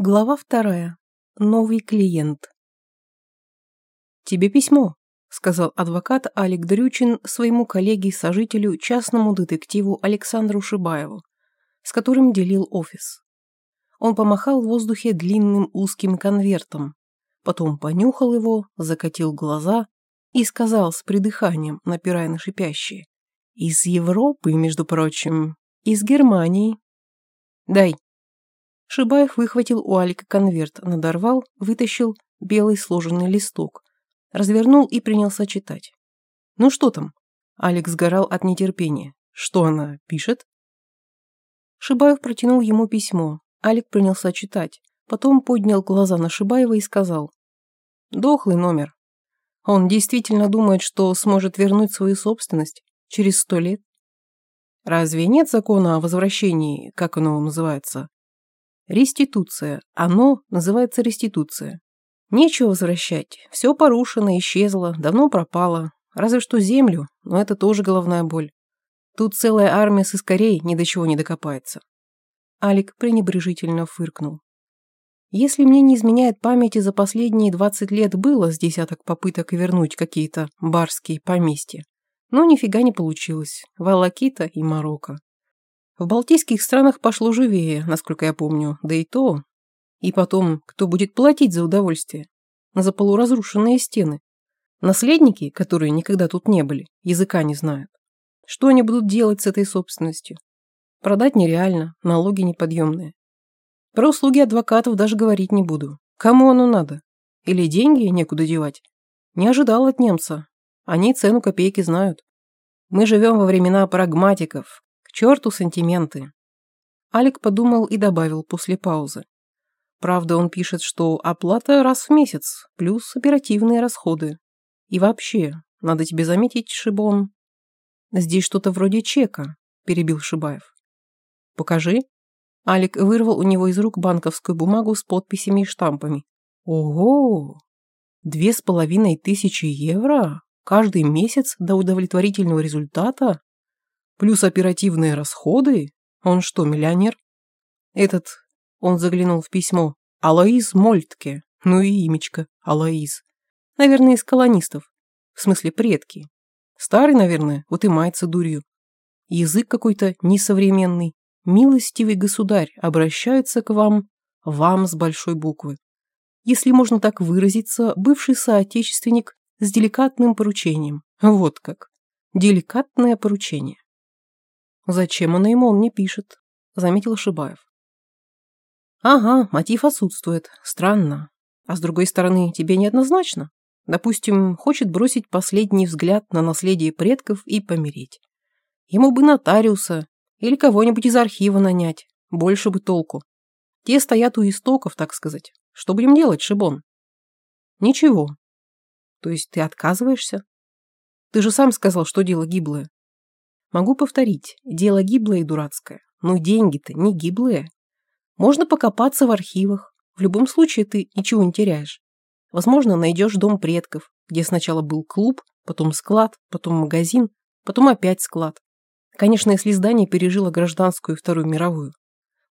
Глава вторая. Новый клиент. «Тебе письмо», — сказал адвокат Алик Дрючин своему коллеге-сожителю, частному детективу Александру Шибаеву, с которым делил офис. Он помахал в воздухе длинным узким конвертом, потом понюхал его, закатил глаза и сказал с придыханием, напирая на шипящие. «Из Европы, между прочим, из Германии». «Дай», Шибаев выхватил у Алика конверт, надорвал, вытащил белый сложенный листок, развернул и принялся читать. «Ну что там?» Алик сгорал от нетерпения. «Что она пишет?» Шибаев протянул ему письмо. Алик принялся читать. Потом поднял глаза на Шибаева и сказал. «Дохлый номер. Он действительно думает, что сможет вернуть свою собственность через сто лет? Разве нет закона о возвращении, как оно называется, Реституция. Оно называется реституция. Нечего возвращать. Все порушено, исчезло, давно пропало. Разве что землю, но это тоже головная боль. Тут целая армия сыскарей ни до чего не докопается. Алик пренебрежительно фыркнул. Если мне не изменяет памяти, за последние 20 лет было с десяток попыток вернуть какие-то барские поместья. Но нифига не получилось. Валакита и Марокко. В балтийских странах пошло живее, насколько я помню, да и то. И потом, кто будет платить за удовольствие? За полуразрушенные стены. Наследники, которые никогда тут не были, языка не знают. Что они будут делать с этой собственностью? Продать нереально, налоги неподъемные. Про услуги адвокатов даже говорить не буду. Кому оно надо? Или деньги некуда девать? Не ожидал от немца. Они цену копейки знают. Мы живем во времена прагматиков, черту сантименты. Алик подумал и добавил после паузы. Правда, он пишет, что оплата раз в месяц, плюс оперативные расходы. И вообще, надо тебе заметить, Шибон. Здесь что-то вроде чека, перебил Шибаев. Покажи. Алик вырвал у него из рук банковскую бумагу с подписями и штампами. Ого! Две с половиной тысячи евро? Каждый месяц до удовлетворительного результата? Плюс оперативные расходы? Он что, миллионер? Этот, он заглянул в письмо, Алаиз Мольтке. Ну и имечко, Алаиз. Наверное, из колонистов. В смысле, предки. Старый, наверное, вот и мается дурью. Язык какой-то несовременный. Милостивый государь обращается к вам, вам с большой буквы. Если можно так выразиться, бывший соотечественник с деликатным поручением. Вот как. Деликатное поручение. Зачем она ему, он не пишет, заметил Шибаев. Ага, мотив отсутствует. Странно. А с другой стороны, тебе неоднозначно. Допустим, хочет бросить последний взгляд на наследие предков и помереть. Ему бы нотариуса или кого-нибудь из архива нанять. Больше бы толку. Те стоят у истоков, так сказать. Что будем делать, Шибон? Ничего. То есть ты отказываешься? Ты же сам сказал, что дело гиблое. Могу повторить, дело гиблое и дурацкое. Но деньги-то не гиблые. Можно покопаться в архивах. В любом случае ты ничего не теряешь. Возможно, найдешь дом предков, где сначала был клуб, потом склад, потом магазин, потом опять склад. Конечно, если здание пережило гражданскую и Вторую мировую.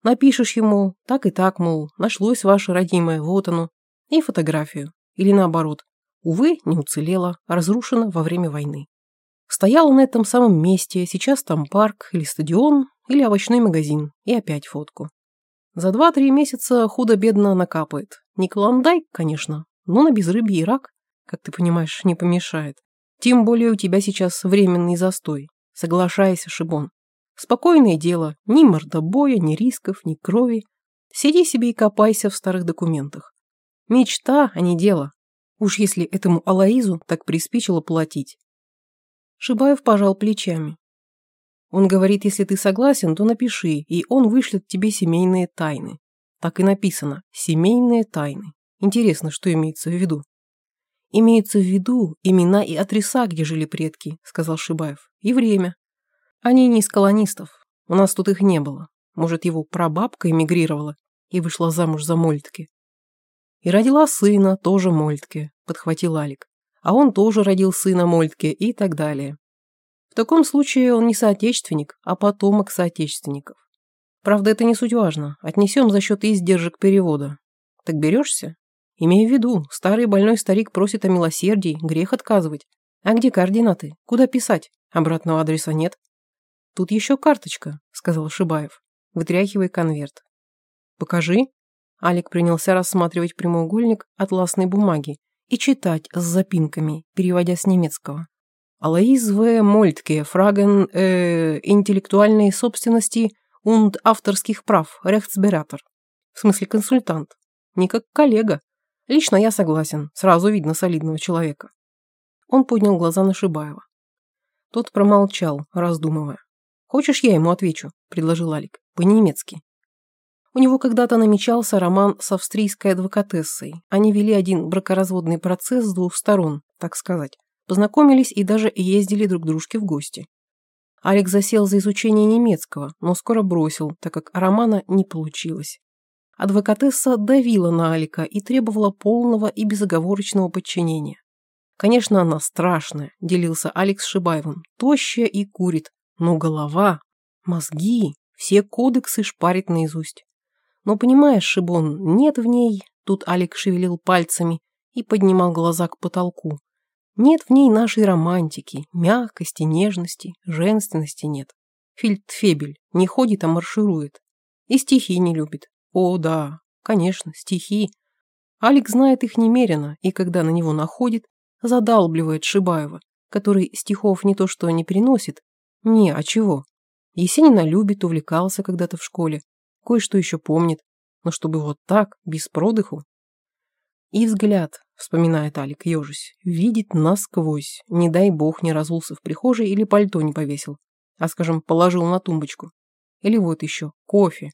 Напишешь ему, так и так, мол, нашлось ваше родимое, вот оно, и фотографию. Или наоборот, увы, не уцелело, разрушено во время войны. Стояла на этом самом месте, сейчас там парк или стадион, или овощной магазин, и опять фотку. За два-три месяца худо-бедно накапает. Не клондайк, конечно, но на безрыбье и рак, как ты понимаешь, не помешает. Тем более у тебя сейчас временный застой. Соглашайся, Шибон. Спокойное дело, ни мордобоя, ни рисков, ни крови. Сиди себе и копайся в старых документах. Мечта, а не дело. Уж если этому Алаизу так приспичило платить, Шибаев пожал плечами. Он говорит, если ты согласен, то напиши, и он вышлет тебе семейные тайны. Так и написано «семейные тайны». Интересно, что имеется в виду? Имеются в виду имена и адреса, где жили предки, сказал Шибаев, и время. Они не из колонистов. У нас тут их не было. Может, его прабабка эмигрировала и вышла замуж за Мольтке. И родила сына, тоже Мольтке, подхватил Алик а он тоже родил сына Мольтке и так далее. В таком случае он не соотечественник, а потомок соотечественников. Правда, это не суть важно. Отнесем за счет издержек перевода. Так берешься? Имею в виду, старый больной старик просит о милосердии, грех отказывать. А где координаты? Куда писать? Обратного адреса нет. Тут еще карточка, сказал Шибаев, вытряхивая конверт. Покажи. Алик принялся рассматривать прямоугольник атласной бумаги и читать с запинками, переводя с немецкого. Алаиз В. Мольтке, фраген э, интеллектуальной собственности und авторских прав, рехтсбератор. В смысле консультант. Не как коллега. Лично я согласен, сразу видно солидного человека. Он поднял глаза на Шибаева. Тот промолчал, раздумывая. «Хочешь, я ему отвечу?» – предложил Алик. «По-немецки». У него когда-то намечался роман с австрийской адвокатессой. Они вели один бракоразводный процесс с двух сторон, так сказать. Познакомились и даже ездили друг к дружке в гости. Алекс засел за изучение немецкого, но скоро бросил, так как романа не получилось. Адвокатесса давила на Алика и требовала полного и безоговорочного подчинения. Конечно, она страшная, делился Алекс Шибаевым, тощая и курит, но голова, мозги, все кодексы шпарит наизусть. Но понимаешь, Шибон, нет в ней, тут Алик шевелил пальцами и поднимал глаза к потолку. Нет в ней нашей романтики, мягкости, нежности, женственности нет. Фельдфебель не ходит, а марширует. И стихи не любит. О, да, конечно, стихи. Алик знает их немерено, и когда на него находит, задалбливает Шибаева, который стихов не то что не приносит. Не, а чего? Есенина любит, увлекался когда-то в школе, кое-что еще помнит, но чтобы вот так, без продыху. И взгляд, вспоминает Алик, ежись, видит насквозь. Не дай бог не разулся в прихожей или пальто не повесил, а, скажем, положил на тумбочку. Или вот еще, кофе.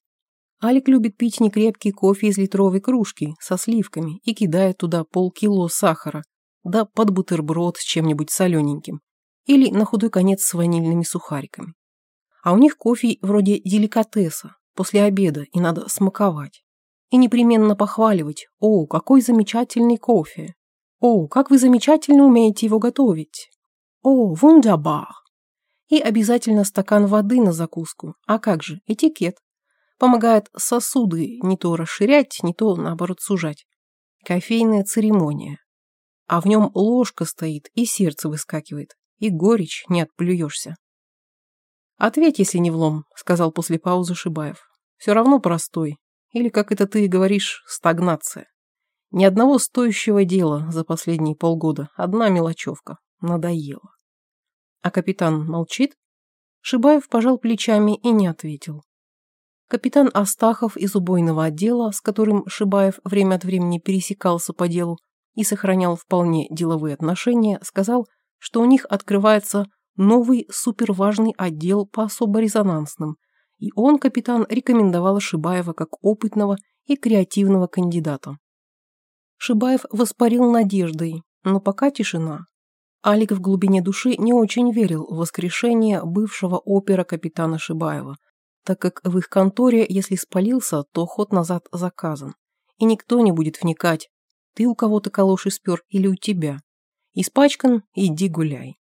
Алик любит пить некрепкий кофе из литровой кружки со сливками и кидает туда полкило сахара, да под бутерброд с чем-нибудь солененьким. Или на худой конец с ванильными сухариками. А у них кофе вроде деликатеса, после обеда, и надо смаковать и непременно похваливать «О, какой замечательный кофе! О, как вы замечательно умеете его готовить! О, вундербар!» И обязательно стакан воды на закуску. А как же, этикет. Помогает сосуды не то расширять, не то, наоборот, сужать. Кофейная церемония. А в нем ложка стоит, и сердце выскакивает, и горечь не отплюешься. «Ответь, если не влом», — сказал после паузы Шибаев. «Все равно простой, или, как это ты говоришь, стагнация. Ни одного стоящего дела за последние полгода. Одна мелочевка. Надоело. А капитан молчит? Шибаев пожал плечами и не ответил. Капитан Астахов из убойного отдела, с которым Шибаев время от времени пересекался по делу и сохранял вполне деловые отношения, сказал, что у них открывается новый суперважный отдел по особо резонансным – и он, капитан, рекомендовал Шибаева как опытного и креативного кандидата. Шибаев воспарил надеждой, но пока тишина. Алик в глубине души не очень верил в воскрешение бывшего опера капитана Шибаева, так как в их конторе, если спалился, то ход назад заказан. И никто не будет вникать, ты у кого-то калоши спер или у тебя. Испачкан – иди гуляй.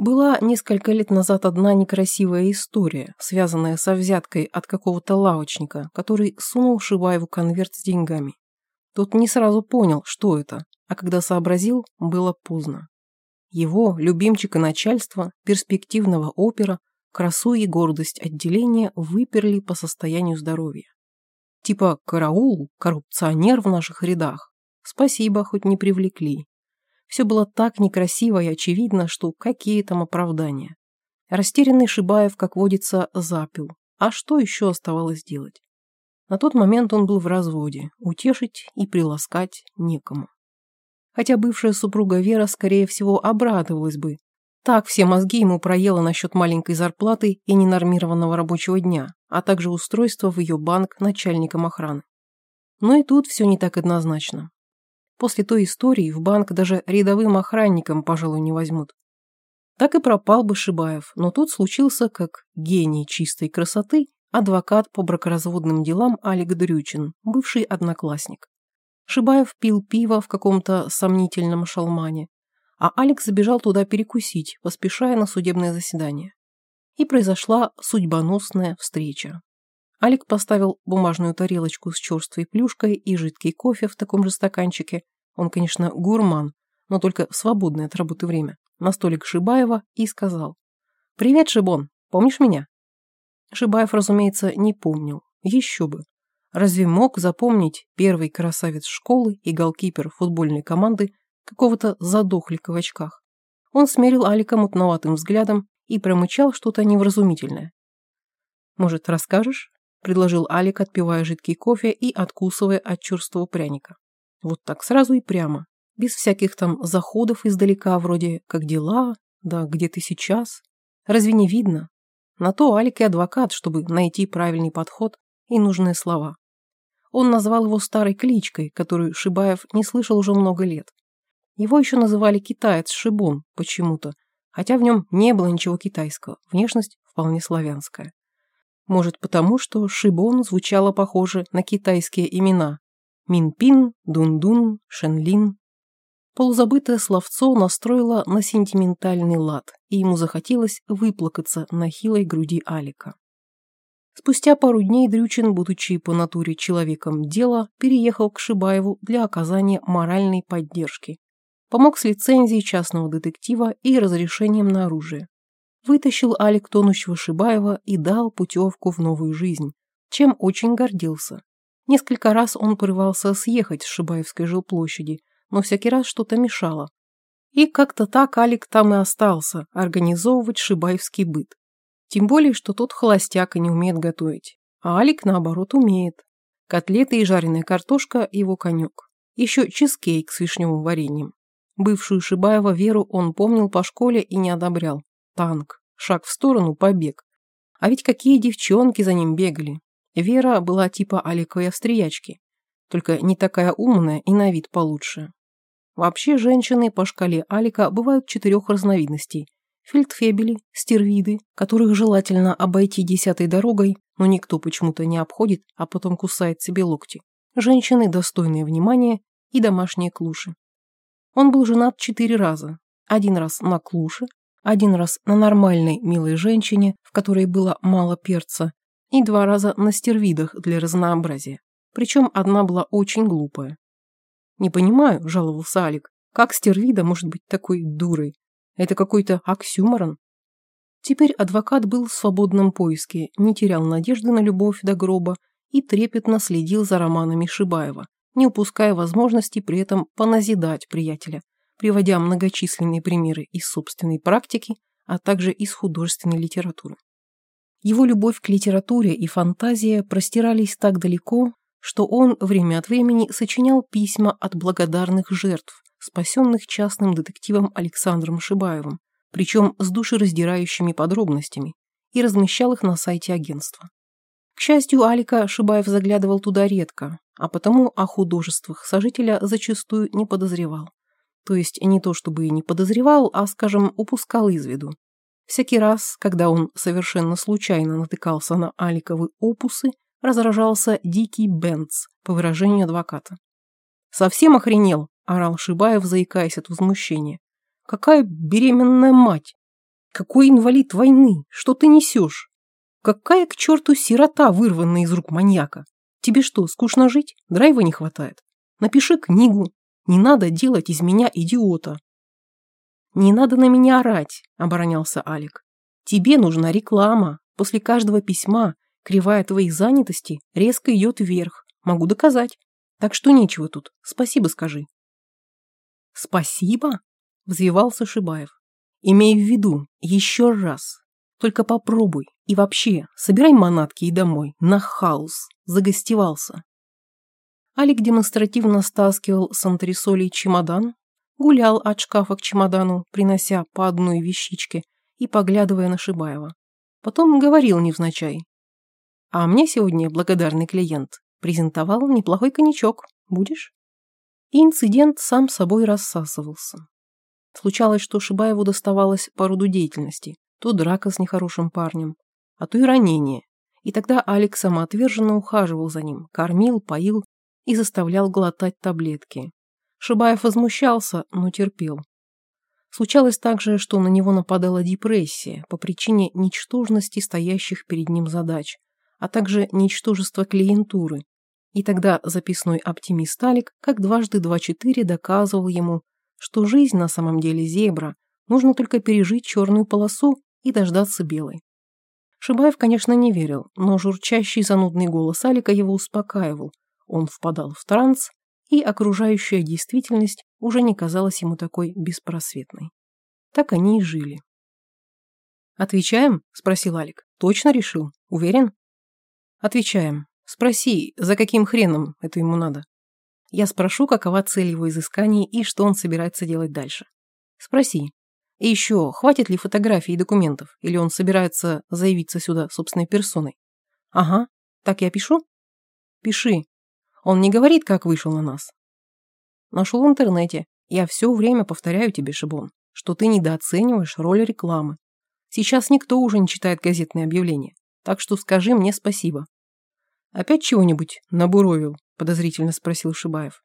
Была несколько лет назад одна некрасивая история, связанная со взяткой от какого-то лавочника, который сунул Шибаеву конверт с деньгами. Тот не сразу понял, что это, а когда сообразил, было поздно. Его, любимчика начальства, перспективного опера, красу и гордость отделения выперли по состоянию здоровья. Типа «караул, коррупционер в наших рядах». Спасибо, хоть не привлекли. Все было так некрасиво и очевидно, что какие там оправдания. Растерянный Шибаев, как водится, запил. А что еще оставалось делать? На тот момент он был в разводе, утешить и приласкать некому. Хотя бывшая супруга Вера, скорее всего, обрадовалась бы. Так все мозги ему проела насчет маленькой зарплаты и ненормированного рабочего дня, а также устройства в ее банк начальником охраны. Но и тут все не так однозначно. После той истории в банк даже рядовым охранникам, пожалуй, не возьмут. Так и пропал бы Шибаев, но тут случился, как гений чистой красоты, адвокат по бракоразводным делам Алик Дрючин, бывший одноклассник. Шибаев пил пиво в каком-то сомнительном шалмане, а Алекс забежал туда перекусить, поспешая на судебное заседание. и произошла судьбоносная встреча. Алик поставил бумажную тарелочку с черствой плюшкой и жидкий кофе в таком же стаканчике. Он, конечно, гурман, но только в свободное от работы время, на столик Шибаева и сказал. «Привет, Шибон, помнишь меня?» Шибаев, разумеется, не помнил. Еще бы. Разве мог запомнить первый красавец школы и голкипер футбольной команды какого-то задохлика в очках? Он смерил Алика мутноватым взглядом и промычал что-то невразумительное. «Может, расскажешь?» – предложил Алик, отпивая жидкий кофе и откусывая от черствого пряника. Вот так сразу и прямо, без всяких там заходов издалека, вроде «как дела?», «да где ты сейчас?». Разве не видно? На то Алик и адвокат, чтобы найти правильный подход и нужные слова. Он назвал его старой кличкой, которую Шибаев не слышал уже много лет. Его еще называли китаец Шибун почему-то, хотя в нем не было ничего китайского, внешность вполне славянская. Может потому, что Шибон звучало похоже на китайские имена Минпин, Дундун, Шенлин. Полузабытое словцо настроило на сентиментальный лад, и ему захотелось выплакаться на хилой груди Алика. Спустя пару дней Дрючин, будучи по натуре человеком дела, переехал к Шибаеву для оказания моральной поддержки. Помог с лицензией частного детектива и разрешением на оружие. Вытащил Алик тонущего Шибаева и дал путевку в новую жизнь, чем очень гордился. Несколько раз он порывался съехать с Шибаевской жилплощади, но всякий раз что-то мешало. И как-то так Алик там и остался, организовывать шибаевский быт. Тем более, что тот холостяк и не умеет готовить. А Алик, наоборот, умеет. Котлеты и жареная картошка – его конек. Еще чизкейк с вишневым вареньем. Бывшую Шибаева Веру он помнил по школе и не одобрял. Танк. Шаг в сторону – побег. А ведь какие девчонки за ним бегали. Вера была типа Аликовой австриячки. Только не такая умная и на вид получше. Вообще женщины по шкале Алика бывают четырех разновидностей – фельдфебели, стервиды, которых желательно обойти десятой дорогой, но никто почему-то не обходит, а потом кусает себе локти. Женщины, достойные внимания, и домашние клуши. Он был женат четыре раза. Один раз на клуше, один раз на нормальной, милой женщине, в которой было мало перца, и два раза на стервидах для разнообразия. Причем одна была очень глупая. «Не понимаю», – жаловался Алик, – «как стервида может быть такой дурой? Это какой-то оксюморон. Теперь адвокат был в свободном поиске, не терял надежды на любовь до гроба и трепетно следил за романами Шибаева, не упуская возможности при этом поназидать приятеля, приводя многочисленные примеры из собственной практики, а также из художественной литературы. Его любовь к литературе и фантазия простирались так далеко, что он время от времени сочинял письма от благодарных жертв, спасенных частным детективом Александром Шибаевым, причем с душераздирающими подробностями, и размещал их на сайте агентства. К счастью, Алика Шибаев заглядывал туда редко, а потому о художествах сожителя зачастую не подозревал. То есть не то чтобы и не подозревал, а, скажем, упускал из виду. Всякий раз, когда он совершенно случайно натыкался на Аликовы опусы, разражался дикий Бенц, по выражению адвоката. «Совсем охренел?» орал Шибаев, заикаясь от возмущения. «Какая беременная мать? Какой инвалид войны? Что ты несешь? Какая к черту сирота, вырванная из рук маньяка? Тебе что, скучно жить? Драйва не хватает? Напиши книгу. Не надо делать из меня идиота». «Не надо на меня орать», – оборонялся Алик. «Тебе нужна реклама. После каждого письма кривая твоей занятости резко идет вверх. Могу доказать. Так что нечего тут. Спасибо скажи». «Спасибо?» – взвивался Шибаев. «Имей в виду, еще раз. Только попробуй. И вообще, собирай манатки и домой. На хаос. Загостевался». Алик демонстративно стаскивал с антресолей чемодан, гулял от шкафа к чемодану, принося по одной вещичке и поглядывая на Шибаева. Потом говорил невзначай. «А мне сегодня благодарный клиент презентовал неплохой коньячок. Будешь?» и инцидент сам собой рассасывался. Случалось, что Шибаеву доставалось по роду деятельности, то драка с нехорошим парнем, а то и ранение, и тогда Алекс самоотверженно ухаживал за ним, кормил, поил и заставлял глотать таблетки. Шибаев возмущался, но терпел. Случалось также, что на него нападала депрессия по причине ничтожности стоящих перед ним задач, а также ничтожества клиентуры. И тогда записной оптимист Алик, как дважды два-четыре, доказывал ему, что жизнь на самом деле зебра, нужно только пережить черную полосу и дождаться белой. Шибаев, конечно, не верил, но журчащий занудный голос Алика его успокаивал. Он впадал в транс, и окружающая действительность уже не казалась ему такой беспросветной. Так они и жили. «Отвечаем?» – спросил Алик. «Точно решил? Уверен?» «Отвечаем. Спроси, за каким хреном это ему надо?» Я спрошу, какова цель его изысканий и что он собирается делать дальше. Спроси. И еще, хватит ли фотографий и документов, или он собирается заявиться сюда собственной персоной? Ага. Так я пишу? Пиши. Он не говорит, как вышел на нас. Нашел в интернете. Я все время повторяю тебе, Шибон, что ты недооцениваешь роль рекламы. Сейчас никто уже не читает газетные объявления, так что скажи мне спасибо. Опять чего-нибудь набуровил? Подозрительно спросил Шибаев.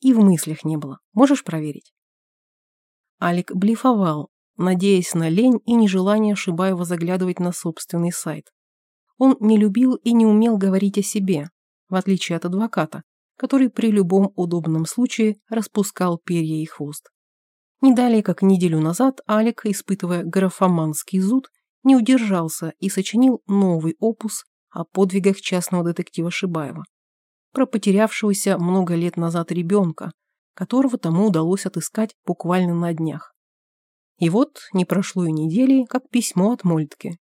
И в мыслях не было. Можешь проверить? Алик блефовал, надеясь на лень и нежелание Шибаева заглядывать на собственный сайт. Он не любил и не умел говорить о себе, в отличие от адвоката, который при любом удобном случае распускал перья и хвост. Не далее, как неделю назад, Алик, испытывая графоманский зуд, не удержался и сочинил новый опус о подвигах частного детектива Шибаева, про потерявшегося много лет назад ребенка, которого тому удалось отыскать буквально на днях. И вот не прошло и недели, как письмо от Мольтке.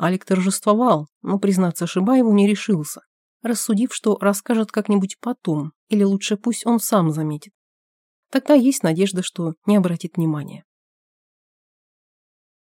Алик торжествовал, но признаться Шибаеву не решился рассудив, что расскажет как-нибудь потом, или лучше пусть он сам заметит. Тогда есть надежда, что не обратит внимания.